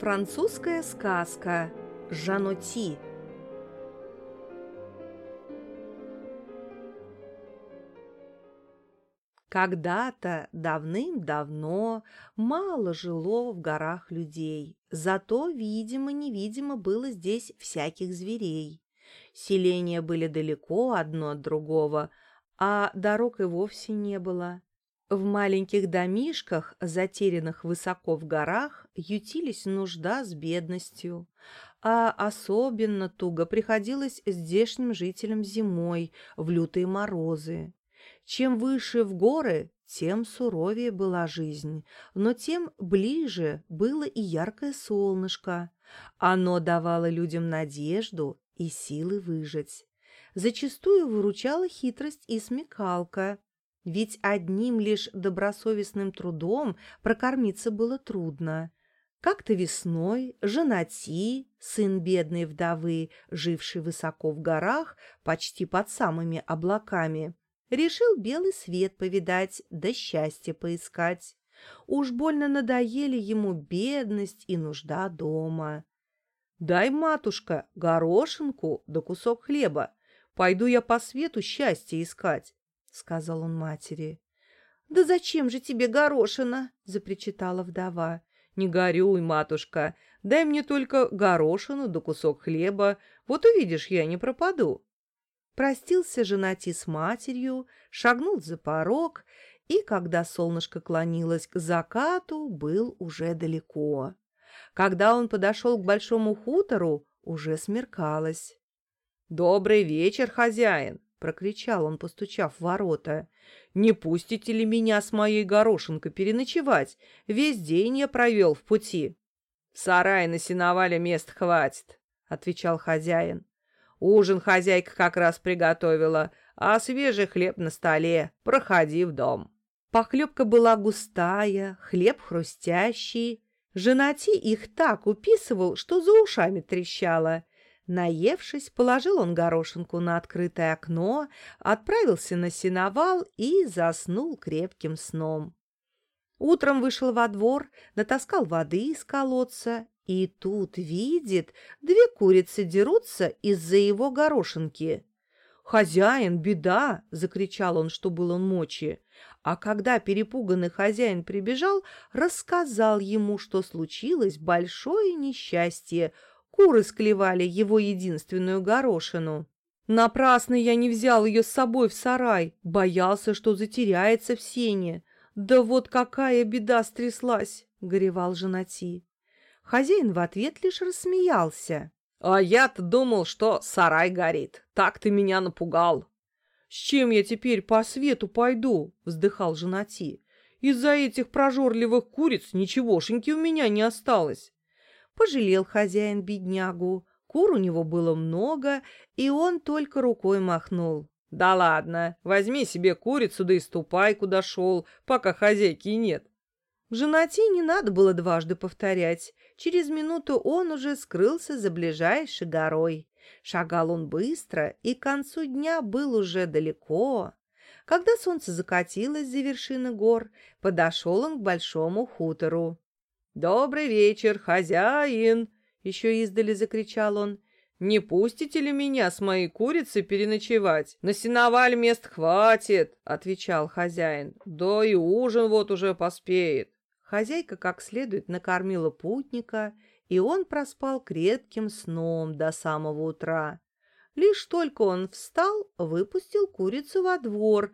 Французская сказка Жаноти Когда-то, давным-давно, мало жило в горах людей, зато, видимо-невидимо, было здесь всяких зверей. Селения были далеко одно от другого, а дорог и вовсе не было. В маленьких домишках, затерянных высоко в горах, ютились нужда с бедностью, а особенно туго приходилось здешним жителям зимой в лютые морозы. Чем выше в горы, тем суровее была жизнь, но тем ближе было и яркое солнышко. Оно давало людям надежду и силы выжить. Зачастую выручала хитрость и смекалка, ведь одним лишь добросовестным трудом прокормиться было трудно. Как-то весной женати, сын бедной вдовы, живший высоко в горах, почти под самыми облаками, решил белый свет повидать да счастье поискать. Уж больно надоели ему бедность и нужда дома. «Дай, матушка, горошинку да кусок хлеба. Пойду я по свету счастье искать», — сказал он матери. «Да зачем же тебе горошина?» — запричитала вдова. «Не горюй, матушка, дай мне только горошину да кусок хлеба, вот увидишь, я не пропаду». Простился женати с матерью, шагнул за порог, и, когда солнышко клонилось к закату, был уже далеко. Когда он подошел к большому хутору, уже смеркалось. «Добрый вечер, хозяин!» — прокричал он, постучав в ворота. «Не пустите ли меня с моей горошинкой переночевать? Весь день я провел в пути». «В сарае на сеновале мест хватит», — отвечал хозяин. Ужин хозяйка как раз приготовила, а свежий хлеб на столе. Проходи в дом. Похлебка была густая, хлеб хрустящий. Женати их так уписывал, что за ушами трещало. Наевшись, положил он горошинку на открытое окно, отправился на сеновал и заснул крепким сном. Утром вышел во двор, натаскал воды из колодца и тут видит, две курицы дерутся из-за его горошинки. «Хозяин, беда!» — закричал он, что было мочи. А когда перепуганный хозяин прибежал, рассказал ему, что случилось большое несчастье. Куры склевали его единственную горошину. Напрасно я не взял ее с собой в сарай, боялся, что затеряется в сене. Да вот какая беда стряслась, — горевал женати. Хозяин в ответ лишь рассмеялся. «А я-то думал, что сарай горит. Так ты меня напугал». «С чем я теперь по свету пойду?» — вздыхал женати. «Из-за этих прожорливых куриц ничегошеньки у меня не осталось». Пожалел хозяин беднягу. Кур у него было много, и он только рукой махнул. «Да ладно, возьми себе курицу да и ступай, куда шел, пока хозяйки нет. Женати не надо было дважды повторять. Через минуту он уже скрылся за ближайшей горой. Шагал он быстро, и к концу дня был уже далеко. Когда солнце закатилось за вершины гор, подошел он к большому хутору. «Добрый вечер, хозяин!» — еще издали закричал он. «Не пустите ли меня с моей курицей переночевать? На сеноваль мест хватит!» — отвечал хозяин. «Да и ужин вот уже поспеет». Хозяйка как следует накормила путника, и он проспал крепким сном до самого утра. Лишь только он встал, выпустил курицу во двор,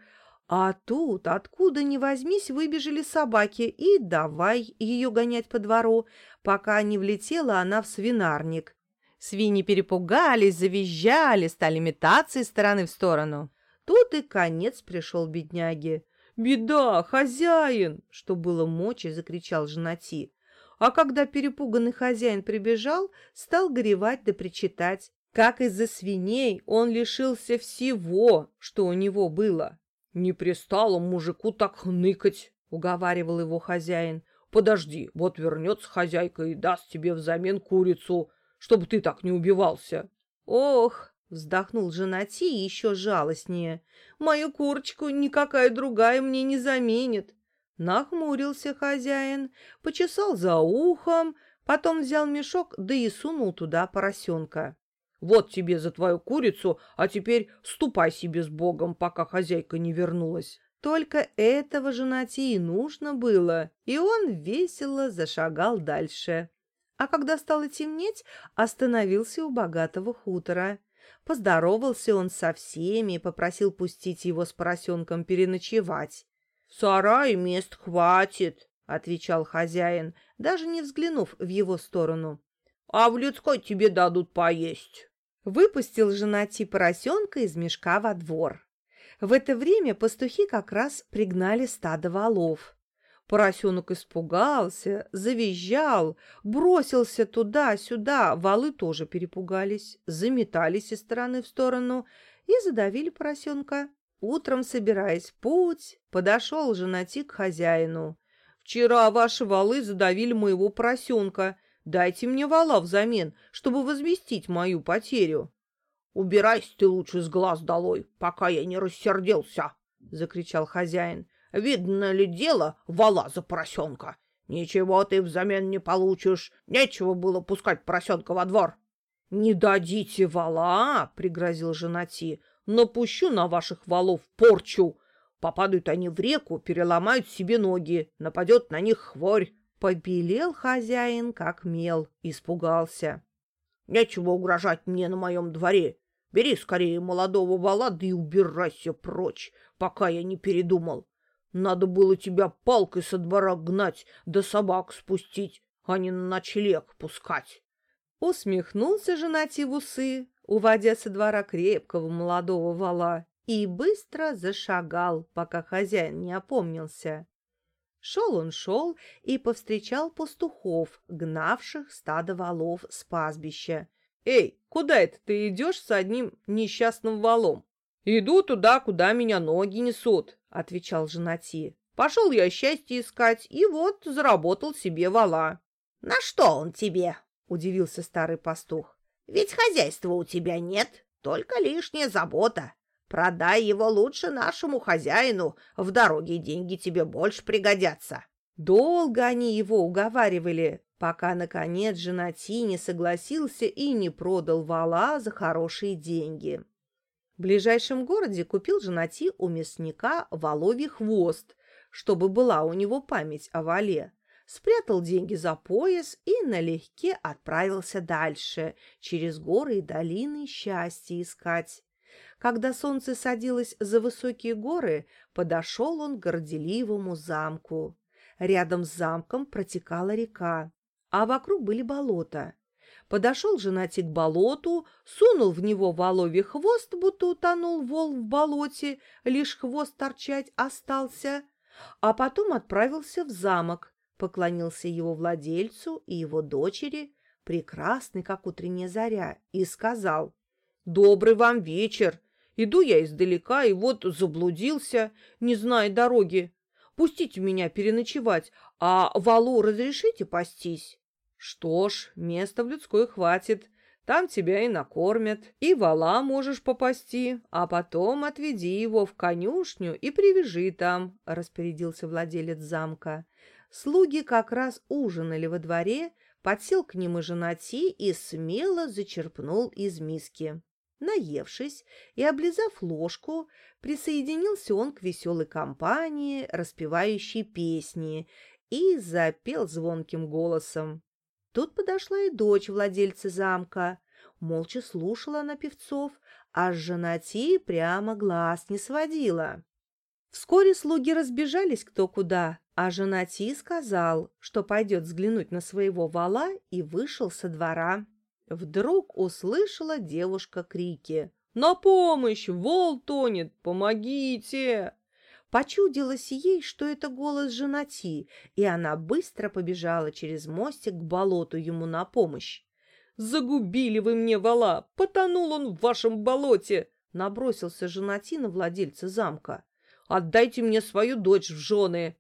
а тут, откуда ни возьмись, выбежали собаки, и давай ее гонять по двору, пока не влетела она в свинарник. Свиньи перепугались, завизжали, стали метаться из стороны в сторону. Тут и конец пришел бедняге. «Беда, хозяин!» — что было мочи, закричал женати. А когда перепуганный хозяин прибежал, стал горевать да причитать, как из-за свиней он лишился всего, что у него было. «Не пристало мужику так хныкать», — уговаривал его хозяин. «Подожди, вот вернется хозяйка и даст тебе взамен курицу, чтобы ты так не убивался». «Ох!» Вздохнул женати еще жалостнее. «Мою курочку никакая другая мне не заменит». Нахмурился хозяин, почесал за ухом, Потом взял мешок, да и сунул туда поросенка. «Вот тебе за твою курицу, а теперь ступай себе с Богом, пока хозяйка не вернулась». Только этого женати и нужно было, и он весело зашагал дальше. А когда стало темнеть, остановился у богатого хутора. Поздоровался он со всеми и попросил пустить его с поросенком переночевать. — В сарае мест хватит, — отвечал хозяин, даже не взглянув в его сторону. — А в людской тебе дадут поесть. Выпустил женати поросенка из мешка во двор. В это время пастухи как раз пригнали стадо волов. Поросенок испугался, завизжал, бросился туда-сюда. Валы тоже перепугались, заметались из стороны в сторону и задавили поросенка. Утром, собираясь в путь, подошел женати к хозяину. «Вчера ваши валы задавили моего поросенка. Дайте мне вала взамен, чтобы возместить мою потерю». «Убирайся ты лучше с глаз долой, пока я не рассердился!» — закричал хозяин. Видно ли дело вала за поросенка? Ничего ты взамен не получишь. Нечего было пускать поросенка во двор. — Не дадите вала, — пригрозил женати, — напущу на ваших валов порчу. Попадают они в реку, переломают себе ноги, нападет на них хворь. Побелел хозяин, как мел, испугался. — Нечего угрожать мне на моем дворе. Бери скорее молодого вала, да и убирайся прочь, пока я не передумал. Надо было тебя палкой со двора гнать, да собак спустить, а не на ночлег пускать. Усмехнулся женатий в усы, уводя со двора крепкого молодого вала, и быстро зашагал, пока хозяин не опомнился. Шел он шел и повстречал пастухов, гнавших стадо валов с пастбища. «Эй, куда это ты идешь с одним несчастным валом?» «Иду туда, куда меня ноги несут», — отвечал женати. «Пошел я счастье искать, и вот заработал себе вала». «На что он тебе?» — удивился старый пастух. «Ведь хозяйства у тебя нет, только лишняя забота. Продай его лучше нашему хозяину, в дороге деньги тебе больше пригодятся». Долго они его уговаривали, пока, наконец, женати не согласился и не продал вала за хорошие деньги. В ближайшем городе купил женати у мясника воловий хвост, чтобы была у него память о вале. Спрятал деньги за пояс и налегке отправился дальше, через горы и долины счастье искать. Когда солнце садилось за высокие горы, подошел он к горделивому замку. Рядом с замком протекала река, а вокруг были болота. Подошел женатик к болоту, сунул в него воловий хвост, будто утонул вол в болоте, лишь хвост торчать остался, а потом отправился в замок, поклонился его владельцу и его дочери, прекрасный, как утренняя заря, и сказал «Добрый вам вечер! Иду я издалека и вот заблудился, не зная дороги. Пустите меня переночевать, а валу разрешите пастись?» Что ж, места в людской хватит. Там тебя и накормят, и вала можешь попасти, а потом отведи его в конюшню и привяжи там, — распорядился владелец замка. Слуги как раз ужинали во дворе, подсел к ним и женати и смело зачерпнул из миски. Наевшись и облизав ложку, присоединился он к веселой компании, распевающей песни, и запел звонким голосом. Тут подошла и дочь владельца замка. Молча слушала она певцов, а с женати прямо глаз не сводила. Вскоре слуги разбежались кто куда, а женати сказал, что пойдет взглянуть на своего вала и вышел со двора. Вдруг услышала девушка крики. «На помощь! Вол тонет! Помогите!» Почудилось ей, что это голос женати, и она быстро побежала через мостик к болоту ему на помощь. «Загубили вы мне вала! Потонул он в вашем болоте!» Набросился женати на владельца замка. «Отдайте мне свою дочь в жены!»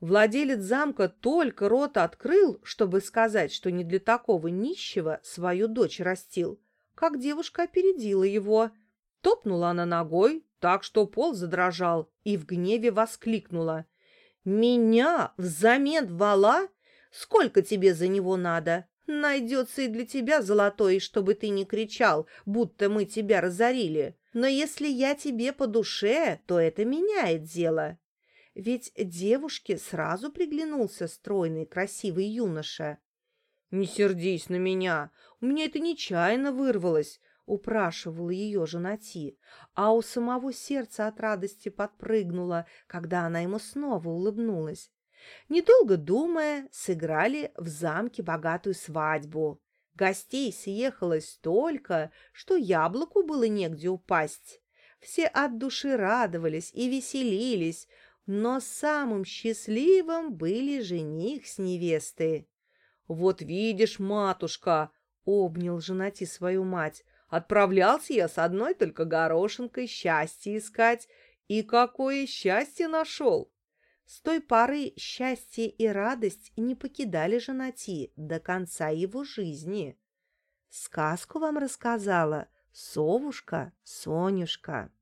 Владелец замка только рот открыл, чтобы сказать, что не для такого нищего свою дочь растил, как девушка опередила его. Топнула она ногой, так что пол задрожал, и в гневе воскликнула. «Меня взамен вала? Сколько тебе за него надо? Найдется и для тебя золотой, чтобы ты не кричал, будто мы тебя разорили. Но если я тебе по душе, то это меняет дело. Ведь девушке сразу приглянулся стройный красивый юноша. «Не сердись на меня, у меня это нечаянно вырвалось», — упрашивала ее женати, а у самого сердца от радости подпрыгнуло, когда она ему снова улыбнулась. Недолго думая, сыграли в замке богатую свадьбу. Гостей съехалось столько, что яблоку было негде упасть. Все от души радовались и веселились, но самым счастливым были жених с невестой. «Вот видишь, матушка!» — обнял женати свою мать. «Отправлялся я с одной только горошинкой счастье искать, и какое счастье нашел!» С той поры счастье и радость не покидали женати до конца его жизни. Сказку вам рассказала совушка Сонюшка.